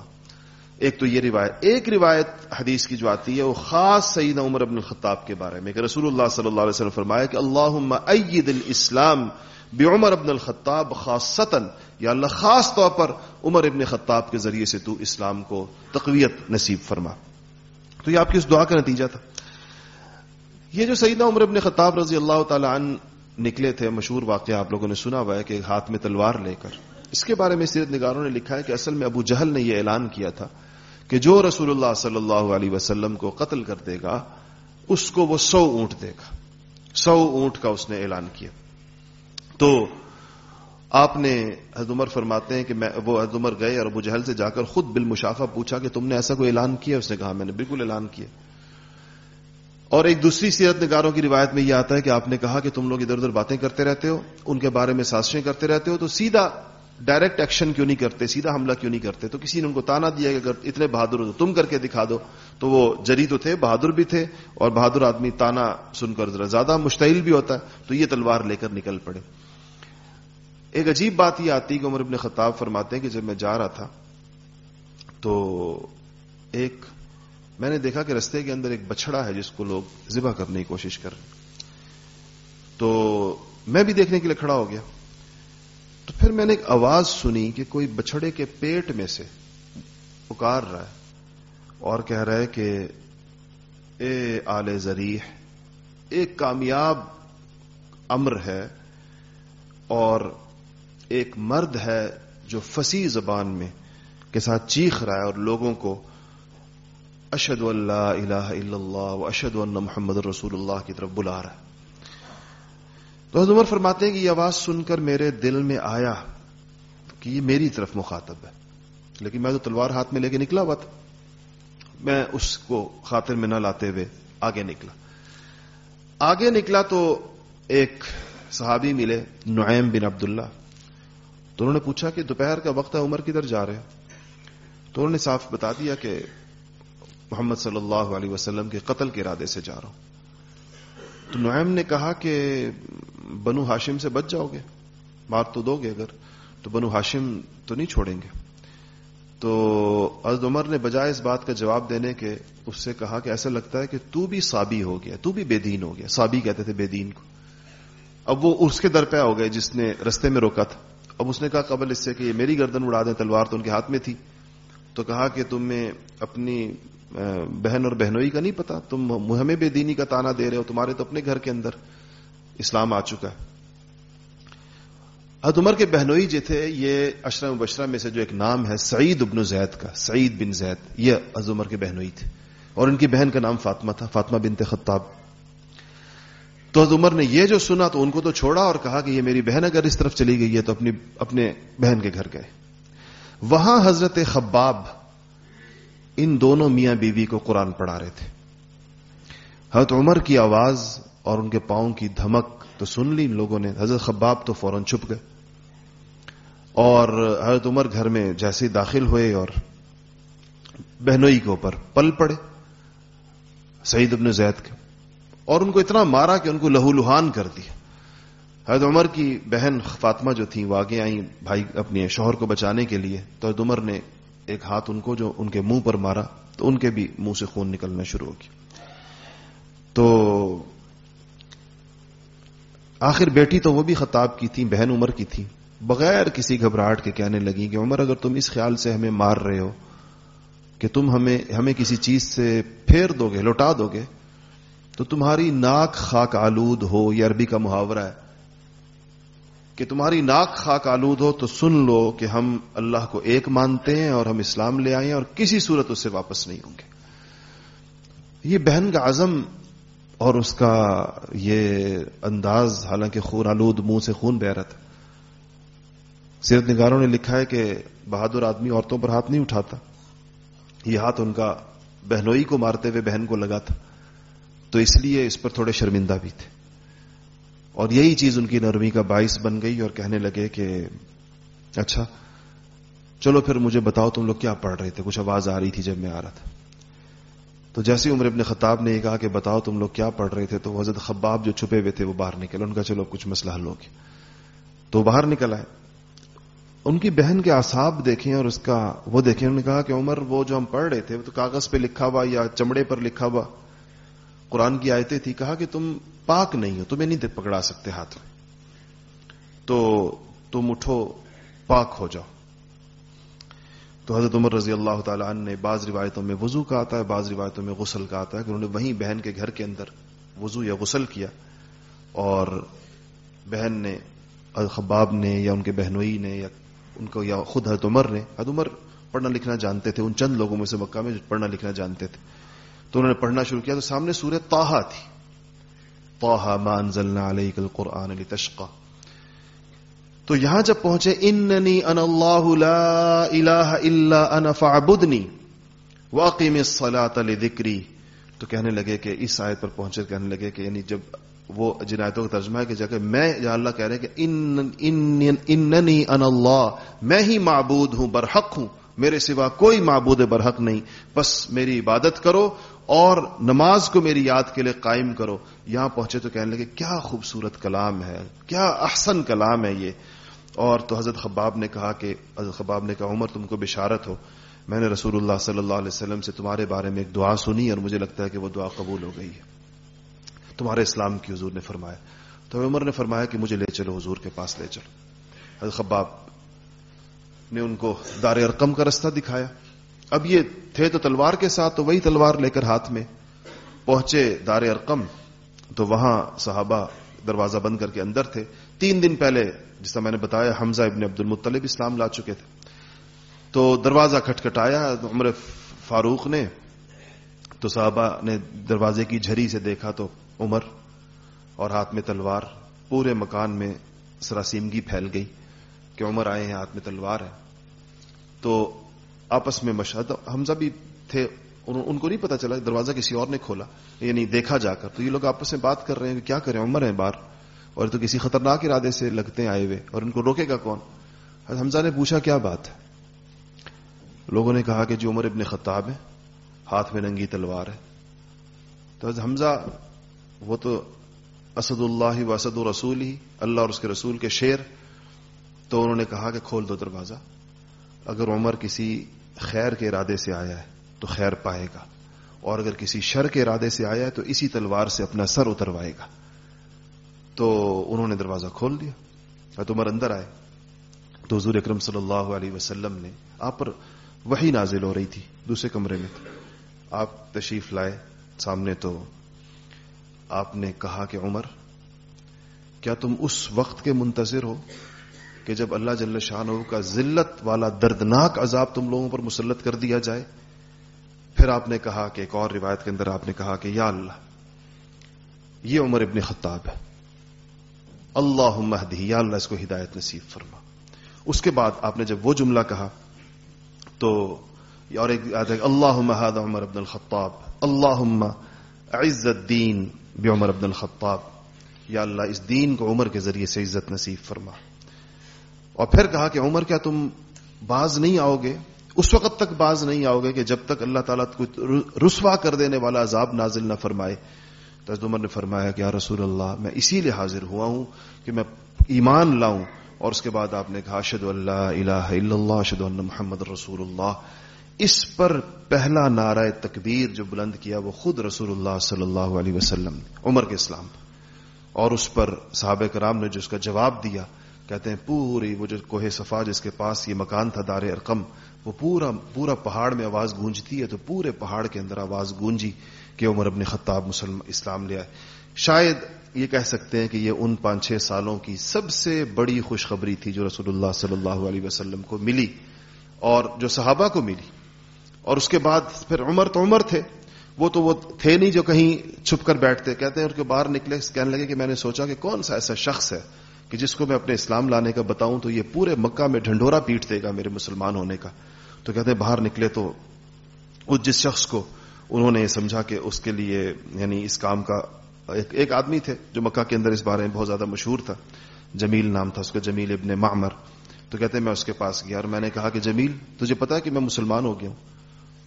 [SPEAKER 1] ایک تو یہ روایت، ایک روایت حدیث کی جو آتی ہے، وہ خاص سعید عمر ابن الخطاب کے بارے میں، کہ رسول اللہ صلی اللہ علیہ وسلم فرمایا کہ اللہ عید الاسلام بے عمر ابن الخطاب خاص یا اللہ خاص طور پر عمر ابن خطاب کے ذریعے سے تو اسلام کو تقویت نصیب فرما۔ تو یہ آپ کی اس دعا کا نتیجہ تھا۔ یہ جو سیدنا عمر ابن خطاب رضی اللہ تعالی عنہ نکلے تھے، مشہور واقعہ آپ لوگوں نے سنا ہوا ہے کہ ہاتھ میں تلوار لے کر۔ اس کے بارے میں سیرت نگاروں نے لکھا ہے کہ اصل میں ابو جہل نے یہ اعلان کیا تھا کہ جو رسول اللہ صلی اللہ علیہ وسلم کو قتل کر دے گا، اس کو وہ سو اونٹ دے گا۔ سو اونٹ کا اس نے اعلان کیا۔ تو آپ نے حضرت عمر فرماتے ہیں کہ میں، وہ حضرت عمر گئے اور ابو جہل سے جا کر خود بالمشافہ پوچھا کہ تم نے ایسا کوئی اعلان کیا؟ اس نے کہا میں نے بالکل اعلان کیا۔ اور ایک دوسری سیرت نگاروں کی روایت میں یہ آتا ہے کہ آپ نے کہا کہ تم لوگ ادھر ادھر باتیں کرتے رہتے ہو، ان کے بارے میں سازشیں کرتے رہتے ہو، تو سیدھا ڈائریکٹ ایکشن کیوں نہیں کرتے؟ سیدھا حملہ کیوں نہیں کرتے؟ تو کسی نے ان کو تانا دیا کہ اگر اتنے بہادر ہو تو تم کر کے دکھا دو۔ تو وہ جری تو تھے، بہادر بھی تھے اور بہادر آدمی تانا سن کر ذرا زیادہ مشتعل بھی ہوتا ہے، تو یہ تلوار لے کر نکل پڑے۔ ایک عجیب بات یہ آتی کہ عمر ابن خطاب فرماتے ہیں کہ جب میں جا رہا تھا تو ایک میں نے دیکھا کہ رستے کے اندر ایک بچڑا ہے جس کو لوگ ذبح کرنے کی کوشش کر رہے تو میں بھی دیکھنے کے لیے کھڑا ہو گیا۔ تو پھر میں نے ایک آواز سنی کہ کوئی بچڑے کے پیٹ میں سے پکار رہا ہے اور کہہ رہا ہے کہ، اے آل زریح، ایک کامیاب امر ہے اور ایک مرد ہے جو فسی زبان میں کے ساتھ چیخ رہا ہے اور لوگوں کو اشد اللہ الہ الا اللہ و اشد اللہ محمد رسول اللہ کی طرف بلا رہا ہے۔ تو عمر فرماتے ہیں کہ یہ آواز سن کر میرے دل میں آیا کہ یہ میری طرف مخاطب ہے۔ لیکن میں تو تلوار ہاتھ میں لے کے نکلا ہوا تھا۔ میں اس کو خاطر میں نہ لاتے ہوئے آگے نکلا۔ آگے نکلا تو ایک صحابی ملے، نعیم بن عبداللہ۔ تو انہوں نے پوچھا کہ دوپہر کا وقت ہے، عمر کدھر جا رہے تو انہوں نے صاف بتا دیا کہ محمد صلی اللہ علیہ وسلم کے قتل کے ارادے سے جا رہا ہوں۔ تو نعیم نے کہا کہ بنو ہاشم سے بچ جاؤ گے، مار تو دو گے اگر، تو بنو ہاشم تو نہیں چھوڑیں گے۔ تو عزد عمر نے بجائے اس بات کا جواب دینے کے اس سے کہا کہ ایسا لگتا ہے کہ تو بھی سابی ہو گیا، تو بھی بے دین ہو گیا۔ سابی کہتے تھے بے دین کو۔ اب وہ اس کے در پہ ہو گئے جس نے رستے میں روکا تھا۔ اب اس نے کہا قبل اس سے کہ یہ میری گردن اڑا دیں، تلوار تو ان کے ہاتھ میں تھی۔ تو کہا کہ تمہیں اپنی بہن اور بہنوئی کا نہیں پتا؟ تم ہمیں بے دینی کا تانا دے رہے ہو، تمہارے تو اپنے گھر کے اندر اسلام آ چکا ہے۔ عمر کے بہنوئی جو تھے، یہ اشرم مبشرہ میں سے جو ایک نام ہے، سعید ابن زید کا، سعید بن زید، یہ عمر کے بہنوئی تھے۔ اور ان کی بہن کا نام فاطمہ تھا، فاطمہ بنت خطاب۔ تو عمر نے یہ جو سنا تو ان کو تو چھوڑا اور کہا کہ یہ میری بہن اگر اس طرف چلی گئی ہے تو اپنی، اپنے بہن کے گھر گئے۔ وہاں حضرت خباب ان دونوں میاں بیوی کو قرآن پڑھا رہے تھے۔ حضرت عمر کی آواز اور ان کے پاؤں کی دھمک تو سن لی، ان لوگوں نے۔ حضرت خباب تو فوراً چھپ گئے۔ اور حضرت عمر گھر میں جیسے داخل ہوئے اور بہنوئی کے اوپر پل پڑے، سعید ابن زید کے۔ اور ان کو اتنا مارا کہ ان کو لہو لہان کر دیا۔ حضرت عمر کی بہن فاطمہ جو تھیں وہ آگے آئیں بھائی اپنے شوہر کو بچانے کے لیے، تو حضرت عمر نے ایک ہاتھ ان کو جو ان کے منہ پر مارا، تو ان کے بھی منہ سے خون نکلنا شروع ہو گیا۔ تو آخر بیٹی تو وہ بھی خطاب کی تھی بہن عمر کی تھی بغیر کسی گھبراہٹ کے کہنے لگی کہ عمر، اگر تم اس خیال سے ہمیں مار رہے ہو کہ تم ہمیں ہمیں کسی چیز سے پھیر دو گے، لوٹا دو گے، تو تمہاری ناک خاک آلود ہو، یہ عربی کا محاورہ ہے۔ کہ تمہاری ناک خاک آلود ہو تو سن لو کہ ہم اللہ کو ایک مانتے ہیں اور ہم اسلام لے آئے ہیں اور کسی صورت اس سے واپس نہیں ہوں گے۔ یہ بہن کا عزم اور اس کا یہ انداز، حالانکہ خون آلود، منہ سے خون بہ رہا تھا۔ سیرت نگاروں نے لکھا ہے کہ بہادر آدمی عورتوں پر ہاتھ نہیں اٹھاتا۔ یہ ہاتھ ان کا بہنوئی کو مارتے ہوئے بہن کو لگا تھا۔ تو اس لیے اس پر تھوڑے شرمندہ بھی تھے۔ اور یہی چیز ان کی نرمی کا باعث بن گئی اور کہنے لگے کہ اچھا چلو پھر مجھے بتاؤ تم لوگ کیا پڑھ رہے تھے؟ کچھ آواز آ رہی تھی جب میں آ رہا تھا۔ تو جیسے عمر ابن خطاب نے یہ کہا کہ بتاؤ تم لوگ کیا پڑھ رہے تھے، تو حضرت خباب جو چھپے ہوئے تھے وہ باہر نکلے۔ ان کا چلو کچھ مسئلہ حل ہو گیا۔ تو باہر نکل آئے۔ ان کی بہن کے آساب دیکھیں اور اس کا وہ دیکھیں۔ انہوں نے کہا کہ عمر، وہ جو ہم پڑھ رہے تھے، وہ تو کاغذ پہ لکھا ہوا یا چمڑے پر لکھا ہوا۔ قرآن کی آیتیں تھی کہا کہ تم پاک نہیں ہو، تمہیں نہیں پکڑا سکتے ہاتھ میں۔ تو تم اٹھو، پاک ہو جاؤ۔ تو حضرت عمر رضی اللہ تعالیٰ عنہ نے بعض روایتوں میں وضو کا آتا ہے، بعض روایتوں میں غسل کا آتا ہے۔ کہ انہوں نے وہیں بہن کے گھر کے اندر وضو یا غسل کیا اور بہن نے خباب نے یا ان کے بہنوئی نے یا ان کو یا خود حضرت عمر نے، حضرت عمر پڑھنا لکھنا جانتے تھے، ان چند لوگوں میں سے مکہ میں پڑھنا لکھنا جانتے تھے۔ تو انہوں نے پڑھنا شروع کیا تو سامنے سورہ تاہا تھی۔ توحا ما انزلنا علیک القرآن لتشقا۔ تو یہاں جب پہنچے، اننی ان اللہ لا الہ الا انا فعبدنی واقیم الصلاة لذکری۔ تو کہنے لگے کہ اس آیت پر پہنچے، کہنے لگے کہ یعنی جب وہ جن آیتوں کا ترجمہ ہے کہ جگہ میں جہاں اللہ کہہ رہے ہیں کہ ان، اننی ان اللہ، میں ہی معبود ہوں، برحق ہوں، میرے سوا کوئی معبود برحق نہیں۔ بس میری عبادت کرو اور نماز کو میری یاد کے لیے قائم کرو۔ یہاں پہنچے تو کہنے لگے، کیا خوبصورت کلام ہے، کیا احسن کلام ہے یہ۔ اور تو حضرت خباب نے کہا کہ، حضرت خباب نے کہا، عمر تم کو بشارت ہو۔ میں نے رسول اللہ صلی اللہ علیہ وسلم سے تمہارے بارے میں ایک دعا سنی اور مجھے لگتا ہے کہ وہ دعا قبول ہو گئی ہے۔ تمہارے اسلام کی حضور نے فرمایا۔ تو عمر نے فرمایا کہ مجھے لے چلو، حضور کے پاس لے چلو۔ حضرت خباب نے ان کو دار ارقم کا رستہ دکھایا۔ اب یہ تھے تو تلوار کے ساتھ تو وہی تلوار لے کر ہاتھ میں پہنچے دار ارقم۔ تو وہاں صحابہ دروازہ بند کر کے اندر تھے۔ تین دن پہلے جس طرح میں نے بتایا، حمزہ ابن عبد المطلب اسلام لا چکے تھے۔ تو دروازہ کھٹکھٹایا، عمر فاروق نے۔ تو صحابہ نے دروازے کی جھری سے دیکھا تو عمر اور ہاتھ میں تلوار پورے مکان میں سراسیمگی پھیل گئی کہ عمر آئے ہیں، ہاتھ میں تلوار ہے۔ تو آپس میں مشہد حمزہ بھی تھے ان کو نہیں پتا چلا، دروازہ کسی اور نے کھولا یعنی دیکھا جا کر۔ تو یہ لوگ آپس میں بات کر رہے ہیں کہ کیا کریں، عمر ہیں باہر اور تو کسی خطرناک ارادے سے لگتے ہیں آئے ہوئے، اور ان کو روکے گا کون؟ حمزہ نے پوچھا، کیا بات ہے؟ لوگوں نے کہا کہ جو عمر ابن خطاب ہے ہاتھ میں ننگی تلوار ہے۔ تو حمزہ، وہ تو اسد اللہ و اسد الرسول ہی، اللہ اور اس کے رسول کے شیر تو انہوں نے کہا کہ کھول دو دروازہ۔ اگر عمر کسی خیر کے ارادے سے آیا ہے تو خیر پائے گا۔ اور اگر کسی شر کے ارادے سے آیا ہے تو اسی تلوار سے اپنا سر اتروائے گا۔ تو انہوں نے دروازہ کھول دیا۔ تو عمر اندر آئے۔ تو حضور اکرم صلی اللہ علیہ وسلم نے آپ پر وہی نازل ہو رہی تھی دوسرے کمرے میں۔ آپ تشریف لائے۔ سامنے تو آپ نے کہا کہ عمر، کیا تم اس وقت کے منتظر ہو کہ جب اللہ جل شاہ کا ذلت والا دردناک عذاب تم لوگوں پر مسلط کر دیا جائے، پھر آپ نے کہا کہ ایک اور روایت کے اندر آپ نے کہا کہ یا اللہ، یہ عمر ابن خطاب ہے۔ اللہ مہدی یا اللہ، اس کو ہدایت نصیب فرما۔ اس کے بعد آپ نے جب وہ جملہ کہا، تو اور ایک اللہ محد عمر ابن الخطاب اللہ عزت دین بے عمر ابن الخطاب۔ یا اللہ، اس دین کو عمر کے ذریعے سے عزت نصیب فرما۔ اور پھر کہا کہ عمر، کیا تم باز نہیں آؤ گے؟ اس وقت تک باز نہیں آؤ گے کہ جب تک اللہ تعالیٰ کو رسوا کر دینے والا عذاب نازل نہ فرمائے۔ تو عمر نے فرمایا کہ یا رسول اللہ، میں اسی لیے حاضر ہوا ہوں کہ میں ایمان لاؤں۔ اور اس کے بعد آپ نے کہا اشد اللہ الہ الا اللہ اشد اللہ محمد رسول اللہ۔ اس پر پہلا نعرہ تکبیر جو بلند کیا، وہ خود رسول اللہ صلی اللہ علیہ وسلم، عمر کے اسلام۔ اور اس پر صحابہ کرام نے جو اس کا جواب دیا کہتے ہیں پوری وہ جو کوہ صفا جس کے پاس یہ مکان تھا دار ارقم، وہ پورا پورا پہاڑ میں آواز گونجتی ہے تو پورے پہاڑ کے اندر آواز گونجی کہ عمر ابن خطاب مسلم اسلام لے آئے۔ شاید یہ کہہ سکتے ہیں کہ یہ ان پانچ چھ سالوں کی سب سے بڑی خوشخبری تھی جو رسول اللہ صلی اللہ علیہ وسلم کو ملی اور جو صحابہ کو ملی۔ اور اس کے بعد پھر عمر تو عمر تھے، وہ تو وہ تھے نہیں جو کہیں چھپ کر بیٹھتے۔ کہتے ہیں ان کے باہر نکلے، کہنے لگے کہ میں نے سوچا کہ کون سا ایسا شخص ہے کہ جس کو میں اپنے اسلام لانے کا بتاؤں تو یہ پورے مکہ میں ڈھنڈورا پیٹ دے گا میرے مسلمان ہونے کا۔ تو کہتے ہیں باہر نکلے تو اس جس شخص کو انہوں نے سمجھا کہ اس کے لیے یعنی اس کام کا ایک ایک آدمی تھے جو مکہ کے اندر اس بارے میں بہت زیادہ مشہور تھا۔ جمیل نام تھا اس کا، جمیل ابن معمر۔ تو کہتے ہیں میں اس کے پاس گیا اور میں نے کہا کہ جمیل، تجھے پتا ہے کہ میں مسلمان ہو گیا ہوں۔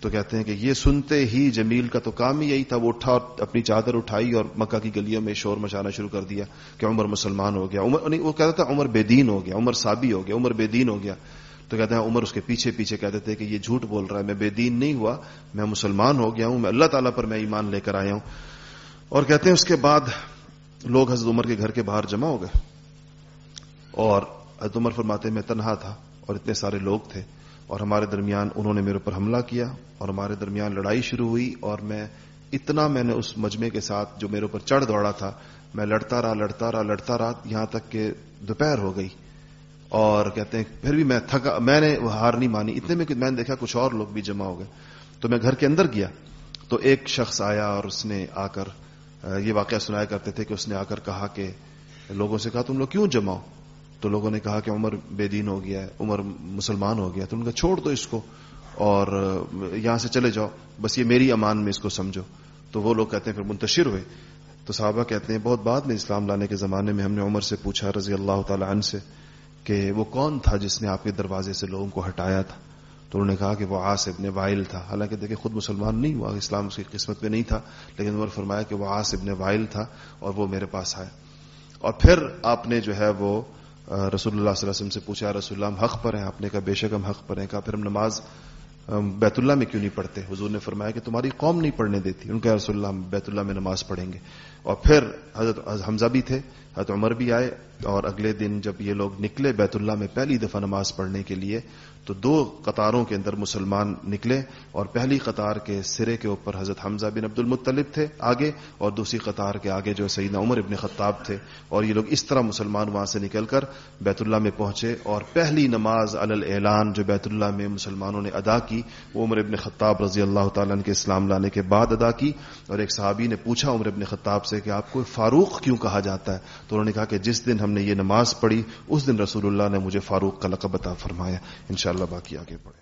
[SPEAKER 1] تو کہتے ہیں کہ یہ سنتے ہی جمیل کا تو کام ہی یہی تھا، وہ اٹھا اور اپنی چادر اٹھائی اور مکہ کی گلیوں میں شور مچانا شروع کر دیا کہ عمر مسلمان ہو گیا۔ عمر وہ کہتا تھا عمر بے دین ہو گیا، عمر سابی ہو گیا، عمر بے دین ہو گیا۔ تو کہتے ہیں عمر اس کے پیچھے پیچھے کہتے تھے کہ یہ جھوٹ بول رہا ہے، میں بے دین نہیں ہوا، میں مسلمان ہو گیا ہوں، میں اللہ تعالیٰ پر میں ایمان لے کر آیا ہوں۔ اور کہتے ہیں اس کے بعد لوگ حضرت عمر کے گھر کے باہر جمع ہو گئے۔ اور حضرت عمر فرماتے میں تنہا تھا اور اتنے سارے لوگ تھے۔ اور ہمارے درمیان انہوں نے میرے اوپر حملہ کیا اور ہمارے درمیان لڑائی شروع ہوئی اور میں اتنا میں نے اس مجمع کے ساتھ جو میرے اوپر چڑھ دوڑا تھا، میں لڑتا رہا لڑتا رہا لڑتا رہا، یہاں تک کہ دوپہر ہو گئی اور کہتے ہیں پھر بھی میں تھکا، میں نے وہ ہار نہیں مانی۔ اتنے میں کہ میں نے دیکھا کچھ اور لوگ بھی جمع ہو گئے۔ تو میں گھر کے اندر گیا۔ تو ایک شخص آیا اور اس نے آ کر، یہ واقعہ سنایا کرتے تھے کہ اس نے آ کر کہا کہ لوگوں سے کہا، تم لوگ کیوں جمع ہو؟ تو لوگوں نے کہا کہ عمر بے دین ہو گیا ہے، عمر مسلمان ہو گیا تو ان کا چھوڑ دو اس کو اور یہاں سے چلے جاؤ، بس یہ میری امان میں اس کو سمجھو۔ تو وہ لوگ کہتے ہیں پھر منتشر ہوئے۔ تو صحابہ کہتے ہیں بہت بعد میں اسلام لانے کے زمانے میں ہم نے عمر سے پوچھا رضی اللہ تعالی عنہ سے کہ وہ کون تھا جس نے آپ کے دروازے سے لوگوں کو ہٹایا تھا؟ تو انہوں نے کہا کہ وہ آس ابن وائل تھا۔ حالانکہ دیکھیں خود مسلمان نہیں ہوا، اسلام اس کی قسمت میں نہیں تھا، لیکن عمر فرمایا کہ وہ آس ابن وائل تھا اور وہ میرے پاس آئے۔ اور پھر آپ نے جو ہے وہ رسول اللہ صلی اللہ علیہ وسلم سے پوچھا رسول اللہ، ہم حق پر ہیں آپ نے کہا بے شک ہم حق پر ہیں۔ کہا، پھر ہم نماز بیت اللہ میں کیوں نہیں پڑھتے؟ حضور نے فرمایا کہ تمہاری قوم نہیں پڑھنے دیتی۔ ان کا رسول اللہ، ہم بیت اللہ میں نماز پڑھیں گے۔ اور پھر حضرت حمزہ بھی تھے، حضرت عمر بھی آئے۔ اور اگلے دن جب یہ لوگ نکلے بیت اللہ میں پہلی دفعہ نماز پڑھنے کے لیے تو دو قطاروں کے اندر مسلمان نکلے اور پہلی قطار کے سرے کے اوپر حضرت حمزہ بن عبد المطلب تھے آگے اور دوسری قطار کے آگے جو سیدنا عمر ابن خطاب تھے اور یہ لوگ اس طرح مسلمان وہاں سے نکل کر بیت اللہ میں پہنچے اور پہلی نماز اعلان جو بیت اللہ میں مسلمانوں نے ادا کی وہ عمر ابن خطاب رضی اللہ تعالیٰ کے اسلام لانے کے بعد ادا کی اور ایک صحابی نے پوچھا عمر ابن خطاب سے کہ آپ کو فاروق کیوں کہا جاتا ہے؟ تو انہوں نے کہا کہ جس دن ہم نے یہ نماز پڑھی، اس دن رسول اللہ نے مجھے فاروق کا لقب عطا فرمایا۔ انشاءاللہ۔ انشاءاللہ باقی آگے بڑھیں۔